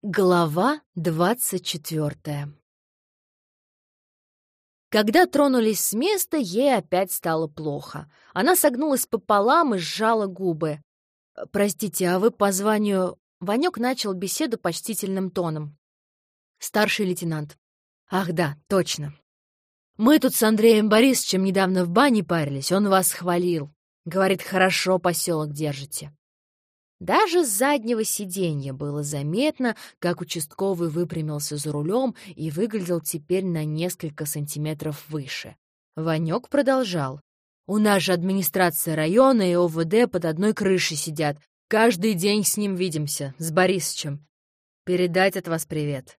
Глава двадцать четвертая Когда тронулись с места, ей опять стало плохо. Она согнулась пополам и сжала губы. «Простите, а вы по званию...» Ванек начал беседу почтительным тоном. «Старший лейтенант». «Ах да, точно. Мы тут с Андреем Борисовичем недавно в бане парились, он вас хвалил. Говорит, хорошо поселок держите». Даже с заднего сиденья было заметно, как участковый выпрямился за рулем и выглядел теперь на несколько сантиметров выше. Ванек продолжал. «У нас же администрация района и ОВД под одной крышей сидят. Каждый день с ним видимся, с Борисычем. Передать от вас привет».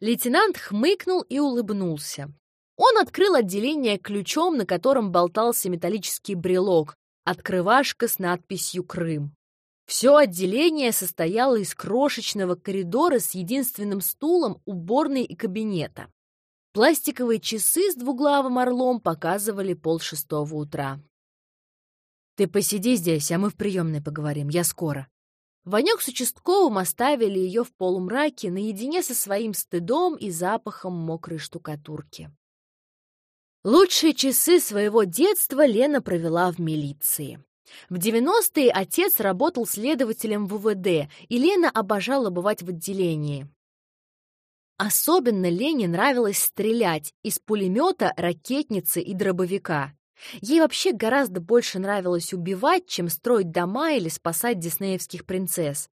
Лейтенант хмыкнул и улыбнулся. Он открыл отделение ключом, на котором болтался металлический брелок, открывашка с надписью «Крым». Все отделение состояло из крошечного коридора с единственным стулом, уборной и кабинета. Пластиковые часы с двуглавым орлом показывали полшестого утра. «Ты посиди здесь, а мы в приемной поговорим. Я скоро». Ванек с участковым оставили ее в полумраке наедине со своим стыдом и запахом мокрой штукатурки. Лучшие часы своего детства Лена провела в милиции. В 90-е отец работал следователем в УВД, и Лена обожала бывать в отделении. Особенно Лене нравилось стрелять из пулемета, ракетницы и дробовика. Ей вообще гораздо больше нравилось убивать, чем строить дома или спасать диснеевских принцесс.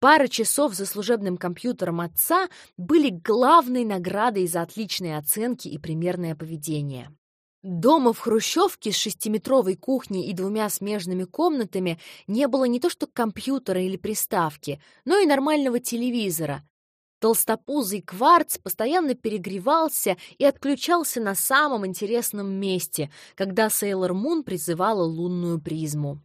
Пара часов за служебным компьютером отца были главной наградой за отличные оценки и примерное поведение. Дома в Хрущевке с шестиметровой кухней и двумя смежными комнатами не было не то что компьютера или приставки, но и нормального телевизора. Толстопузый кварц постоянно перегревался и отключался на самом интересном месте, когда Сейлор Мун призывала лунную призму.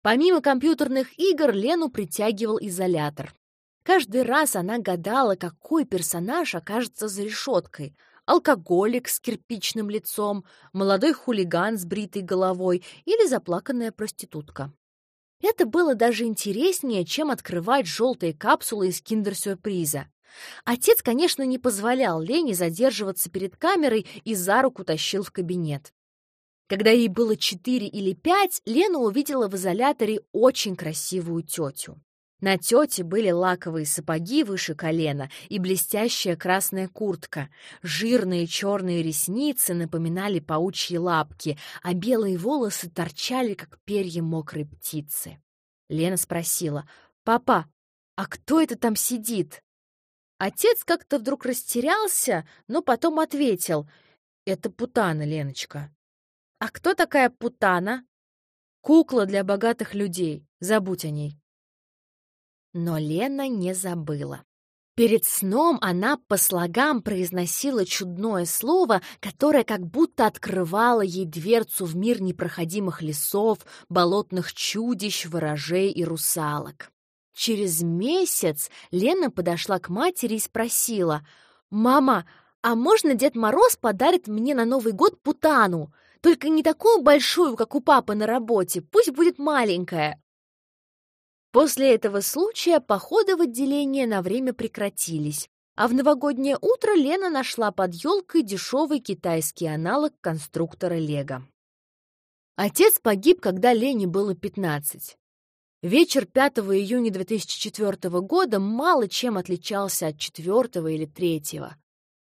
Помимо компьютерных игр Лену притягивал изолятор. Каждый раз она гадала, какой персонаж окажется за решеткой — алкоголик с кирпичным лицом, молодой хулиган с бритой головой или заплаканная проститутка. Это было даже интереснее, чем открывать желтые капсулы из киндер-сюрприза. Отец, конечно, не позволял Лене задерживаться перед камерой и за руку тащил в кабинет. Когда ей было четыре или пять, Лена увидела в изоляторе очень красивую тетю. На тете были лаковые сапоги выше колена и блестящая красная куртка. Жирные черные ресницы напоминали паучьи лапки, а белые волосы торчали, как перья мокрой птицы. Лена спросила, «Папа, а кто это там сидит?» Отец как-то вдруг растерялся, но потом ответил, «Это Путана, Леночка». «А кто такая Путана?» «Кукла для богатых людей. Забудь о ней». Но Лена не забыла. Перед сном она по слогам произносила чудное слово, которое как будто открывало ей дверцу в мир непроходимых лесов, болотных чудищ, ворожей и русалок. Через месяц Лена подошла к матери и спросила, «Мама, а можно Дед Мороз подарит мне на Новый год путану? Только не такую большую, как у папы на работе, пусть будет маленькая». После этого случая походы в отделение на время прекратились, а в новогоднее утро Лена нашла под елкой дешевый китайский аналог конструктора Лего. Отец погиб, когда Лене было 15. Вечер 5 июня 2004 года мало чем отличался от 4 или 3.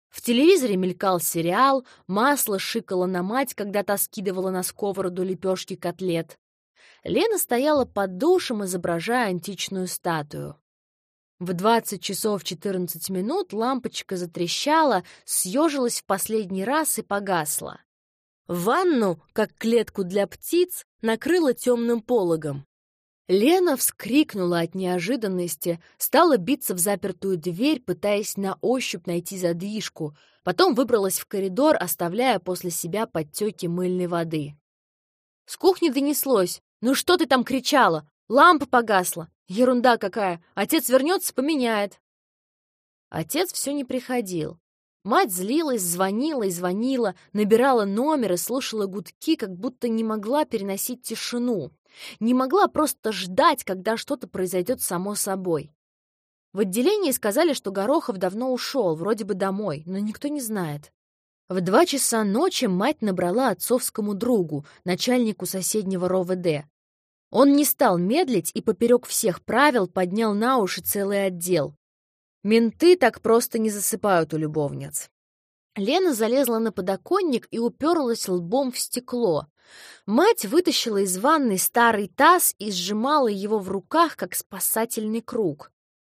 В телевизоре мелькал сериал, масло шикало на мать, когда та скидывала на сковороду лепешки котлет. Лена стояла под душем, изображая античную статую. В 20 часов 14 минут лампочка затрещала, съежилась в последний раз и погасла. Ванну, как клетку для птиц, накрыла темным пологом. Лена вскрикнула от неожиданности, стала биться в запертую дверь, пытаясь на ощупь найти задвижку, потом выбралась в коридор, оставляя после себя подтеки мыльной воды. С кухни донеслось «Ну что ты там кричала? Лампа погасла! Ерунда какая! Отец вернется, поменяет!» Отец все не приходил. Мать злилась, звонила и звонила, набирала номер и слушала гудки, как будто не могла переносить тишину. Не могла просто ждать, когда что-то произойдет само собой. В отделении сказали, что Горохов давно ушел, вроде бы домой, но никто не знает. В два часа ночи мать набрала отцовскому другу, начальнику соседнего РОВД. Он не стал медлить и поперек всех правил поднял на уши целый отдел. Менты так просто не засыпают у любовниц. Лена залезла на подоконник и уперлась лбом в стекло. Мать вытащила из ванной старый таз и сжимала его в руках, как спасательный круг.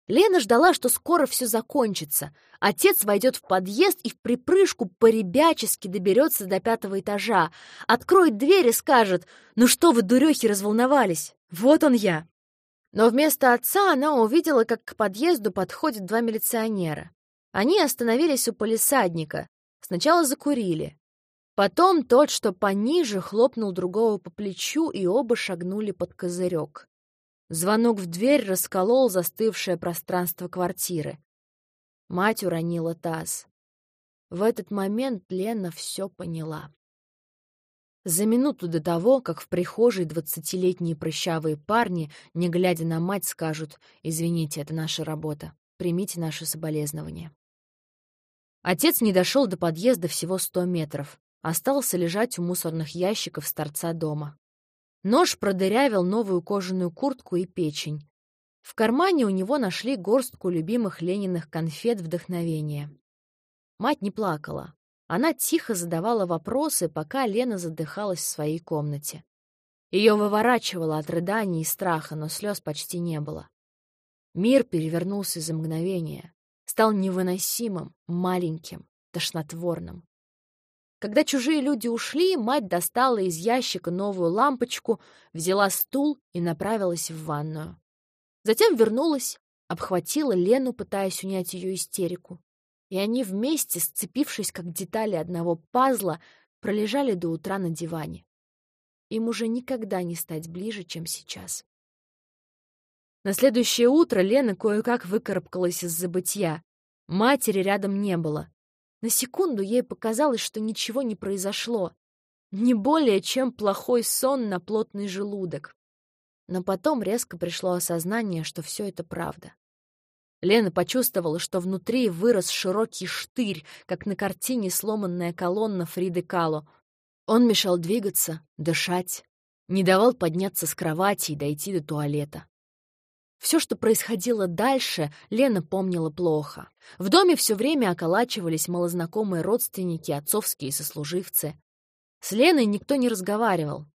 Лена ждала, что скоро все закончится. Отец войдет в подъезд и в припрыжку по-ребячески доберется до пятого этажа, откроет дверь и скажет «Ну что вы, дурехи, разволновались? Вот он я!» Но вместо отца она увидела, как к подъезду подходят два милиционера. Они остановились у полисадника. Сначала закурили. Потом тот, что пониже, хлопнул другого по плечу, и оба шагнули под козырек. Звонок в дверь расколол застывшее пространство квартиры. Мать уронила таз. В этот момент Лена все поняла. За минуту до того, как в прихожей двадцатилетние прыщавые парни, не глядя на мать, скажут «Извините, это наша работа, примите наши соболезнования». Отец не дошел до подъезда всего сто метров, остался лежать у мусорных ящиков с торца дома. Нож продырявил новую кожаную куртку и печень. В кармане у него нашли горстку любимых Лениных конфет вдохновения. Мать не плакала. Она тихо задавала вопросы, пока Лена задыхалась в своей комнате. Ее выворачивало от рыданий и страха, но слез почти не было. Мир перевернулся за мгновение, стал невыносимым, маленьким, тошнотворным. Когда чужие люди ушли, мать достала из ящика новую лампочку, взяла стул и направилась в ванную. Затем вернулась, обхватила Лену, пытаясь унять ее истерику. И они вместе, сцепившись как детали одного пазла, пролежали до утра на диване. Им уже никогда не стать ближе, чем сейчас. На следующее утро Лена кое-как выкарабкалась из забытья. Матери рядом не было. На секунду ей показалось, что ничего не произошло. Не более, чем плохой сон на плотный желудок. Но потом резко пришло осознание, что все это правда. Лена почувствовала, что внутри вырос широкий штырь, как на картине сломанная колонна Фриды Кало. Он мешал двигаться, дышать, не давал подняться с кровати и дойти до туалета. Все, что происходило дальше, Лена помнила плохо. В доме все время околачивались малознакомые родственники, отцовские сослуживцы. С Леной никто не разговаривал.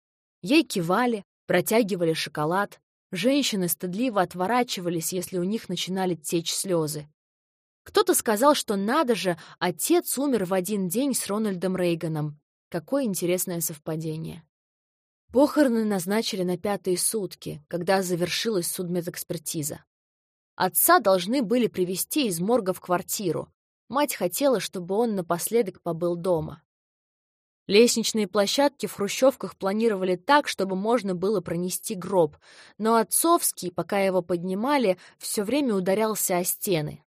Ей кивали, протягивали шоколад. Женщины стыдливо отворачивались, если у них начинали течь слезы. Кто-то сказал, что надо же, отец умер в один день с Рональдом Рейганом. Какое интересное совпадение. Похороны назначили на пятые сутки, когда завершилась судмедэкспертиза. Отца должны были привезти из морга в квартиру. Мать хотела, чтобы он напоследок побыл дома. Лестничные площадки в хрущевках планировали так, чтобы можно было пронести гроб, но отцовский, пока его поднимали, все время ударялся о стены.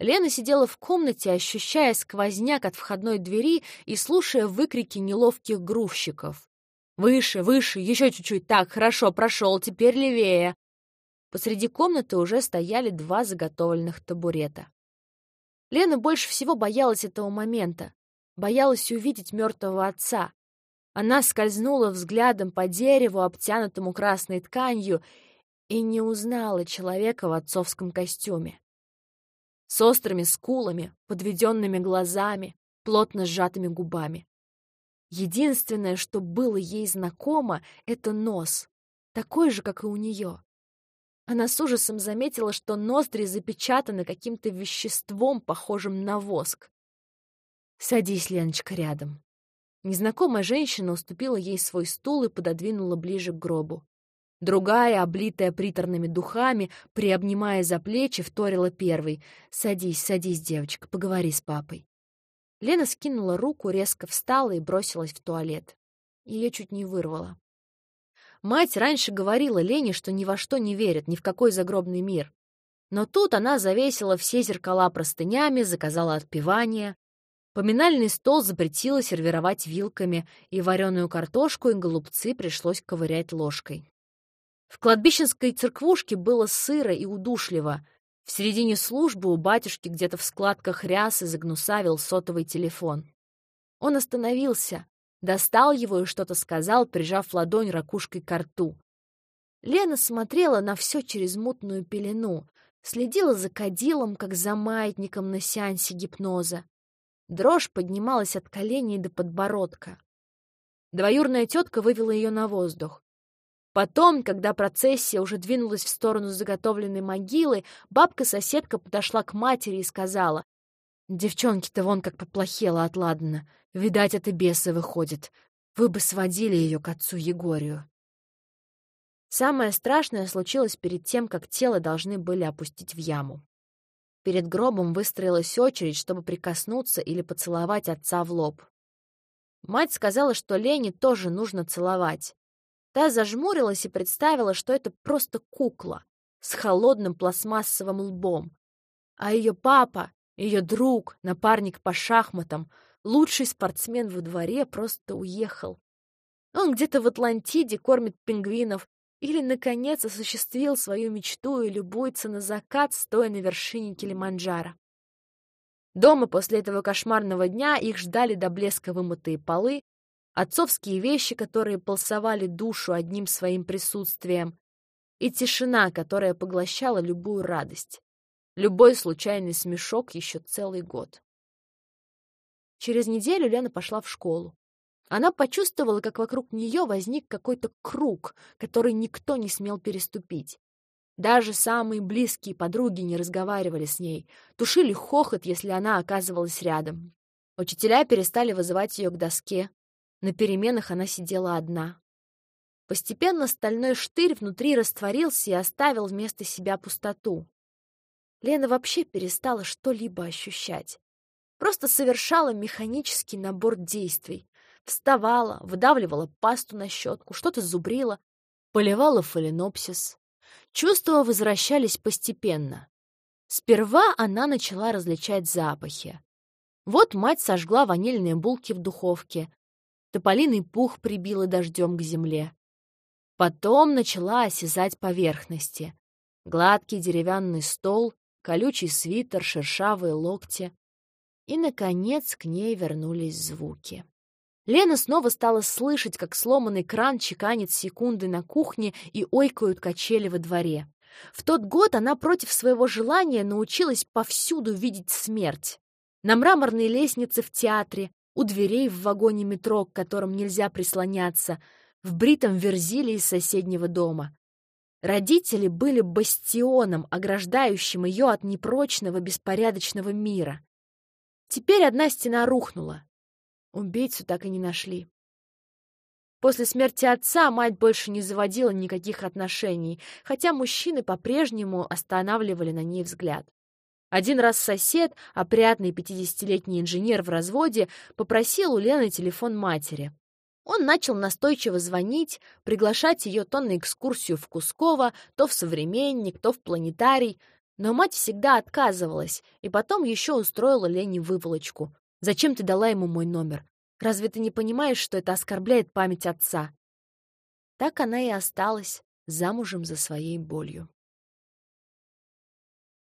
Лена сидела в комнате, ощущая сквозняк от входной двери и слушая выкрики неловких грузчиков. Выше, выше, еще чуть-чуть. Так, хорошо, прошел, теперь левее. Посреди комнаты уже стояли два заготовленных табурета. Лена больше всего боялась этого момента. Боялась увидеть мертвого отца. Она скользнула взглядом по дереву, обтянутому красной тканью, и не узнала человека в отцовском костюме. С острыми скулами, подведенными глазами, плотно сжатыми губами. Единственное, что было ей знакомо, — это нос, такой же, как и у нее. Она с ужасом заметила, что ноздри запечатаны каким-то веществом, похожим на воск. «Садись, Леночка, рядом». Незнакомая женщина уступила ей свой стул и пододвинула ближе к гробу. Другая, облитая приторными духами, приобнимая за плечи, вторила первой. «Садись, садись, девочка, поговори с папой». Лена скинула руку, резко встала и бросилась в туалет. Ее чуть не вырвало. Мать раньше говорила Лене, что ни во что не верит, ни в какой загробный мир. Но тут она завесила все зеркала простынями, заказала отпевание. Поминальный стол запретила сервировать вилками, и вареную картошку и голубцы пришлось ковырять ложкой. В кладбищенской церквушке было сыро и удушливо. В середине службы у батюшки где-то в складках рясы загнусавил сотовый телефон. Он остановился, достал его и что-то сказал, прижав ладонь ракушкой к рту. Лена смотрела на все через мутную пелену, следила за кадилом, как за маятником на сеансе гипноза. Дрожь поднималась от коленей до подбородка. Двоюрная тетка вывела ее на воздух. Потом, когда процессия уже двинулась в сторону заготовленной могилы, бабка-соседка подошла к матери и сказала, «Девчонки-то вон как поплохело от Ладана. Видать, это бесы выходит. Вы бы сводили ее к отцу Егорию». Самое страшное случилось перед тем, как тело должны были опустить в яму. Перед гробом выстроилась очередь, чтобы прикоснуться или поцеловать отца в лоб. Мать сказала, что Лене тоже нужно целовать. Та зажмурилась и представила, что это просто кукла с холодным пластмассовым лбом. А ее папа, ее друг, напарник по шахматам, лучший спортсмен во дворе, просто уехал. Он где-то в Атлантиде кормит пингвинов или, наконец, осуществил свою мечту и любуется на закат, стоя на вершине Килиманджаро. Дома после этого кошмарного дня их ждали до блеска вымытые полы, отцовские вещи, которые полсовали душу одним своим присутствием, и тишина, которая поглощала любую радость, любой случайный смешок еще целый год. Через неделю Лена пошла в школу. Она почувствовала, как вокруг нее возник какой-то круг, который никто не смел переступить. Даже самые близкие подруги не разговаривали с ней, тушили хохот, если она оказывалась рядом. Учителя перестали вызывать ее к доске. На переменах она сидела одна. Постепенно стальной штырь внутри растворился и оставил вместо себя пустоту. Лена вообще перестала что-либо ощущать. Просто совершала механический набор действий, Вставала, выдавливала пасту на щетку, что-то зубрила, поливала фаленопсис. Чувства возвращались постепенно. Сперва она начала различать запахи. Вот мать сожгла ванильные булки в духовке. Тополиный пух прибила дождем к земле. Потом начала осязать поверхности. Гладкий деревянный стол, колючий свитер, шершавые локти. И, наконец, к ней вернулись звуки. Лена снова стала слышать, как сломанный кран чеканит секунды на кухне и ойкают качели во дворе. В тот год она против своего желания научилась повсюду видеть смерть. На мраморной лестнице в театре, у дверей в вагоне метро, к которым нельзя прислоняться, в бритом верзиле из соседнего дома. Родители были бастионом, ограждающим ее от непрочного, беспорядочного мира. Теперь одна стена рухнула, Убийцу так и не нашли. После смерти отца мать больше не заводила никаких отношений, хотя мужчины по-прежнему останавливали на ней взгляд. Один раз сосед, опрятный пятидесятилетний инженер в разводе, попросил у Лены телефон матери. Он начал настойчиво звонить, приглашать ее то на экскурсию в Кусково, то в «Современник», то в «Планетарий», но мать всегда отказывалась и потом еще устроила Лене выволочку. Зачем ты дала ему мой номер? Разве ты не понимаешь, что это оскорбляет память отца?» Так она и осталась замужем за своей болью.